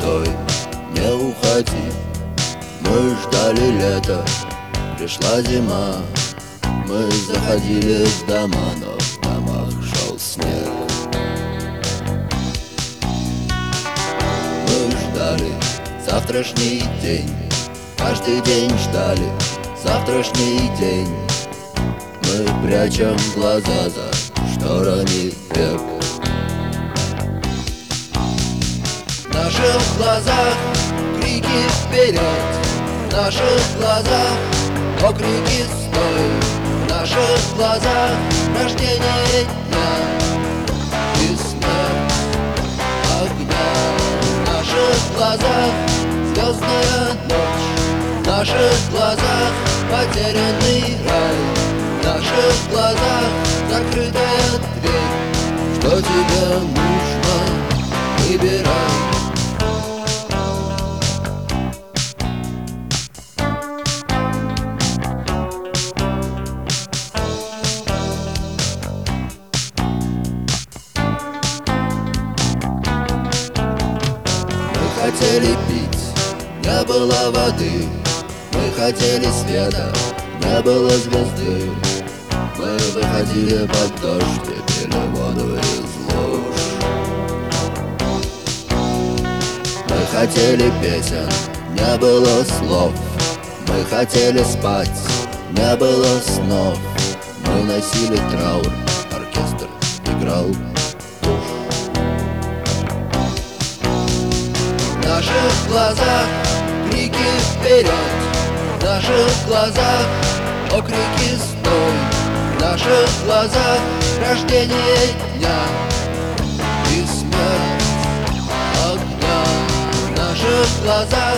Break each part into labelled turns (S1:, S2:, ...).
S1: стой, не уходи. Мы ждали лета, пришла зима. Мы заходили в дома, но в домах шел снег. Мы ждали. Завтрашний день. Каждый день ждали. Завтрашний день. Мы прячем глаза за шторами век наших глазах. Крики вперед. В наших глазах. Окрики стой. В наших глазах. Рождение дня. И огня. В наших глазах. Звездная ночь. В наших глазах. Потерянный рай. В наших глазах. Закрытая дверь. Что тебе нужно, выбирай хотели пить, не было воды. Мы хотели света, не было звезды. Мы выходили под дождь пили воду из луж. Мы хотели песен, не было слов. Мы хотели спать, не было снов. Мы носили траур, оркестр играл наших глазах крики вперед. В наших глазах окрики стой. В наших глазах рождение дня. И смерть огня. В наших глазах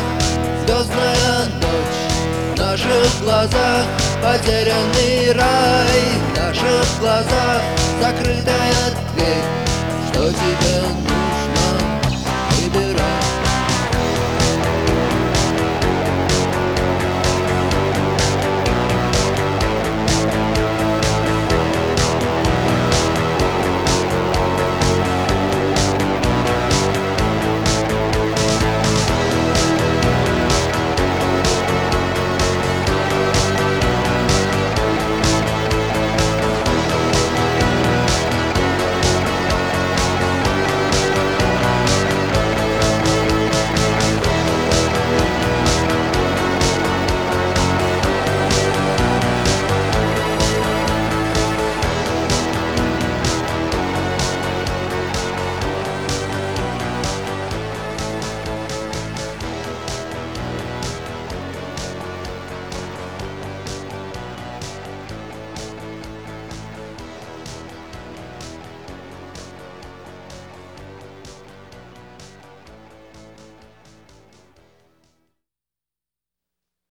S1: звездная ночь. В наших глазах потерянный рай. В наших глазах закрытая дверь. Что тебе?